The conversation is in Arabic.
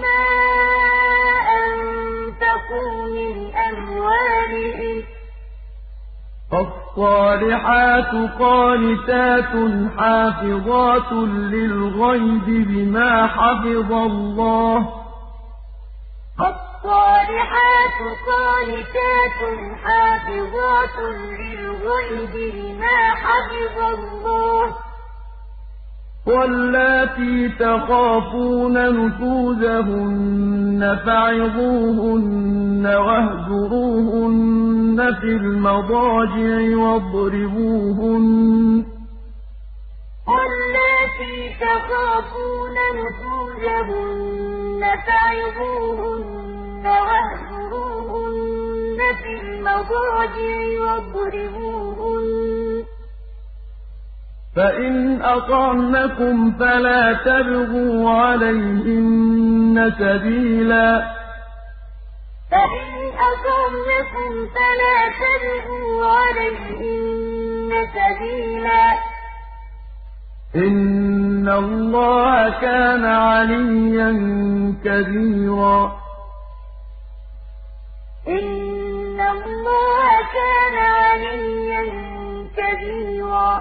وبما أنفقوا من أموالهم فالصالحات قانتات حافظات للغيب بما حفظ الله. فالصالحات قانتات حافظات للغيب بما حفظ الله. واللاتي تخافون نشوزهن فعظوهن واهجروهن في المضاجع واضربوهن واللاتي تخافون نشوزهن فعظوهن واهجروهن في المضاجع واضربوهن فإن أطعنكم فلا تبغوا عليهن سبيلا فإن أطعنكم فلا تبغوا عليهن سبيلا إن الله كان عليا كبيرا إن الله كان عليا كبيرا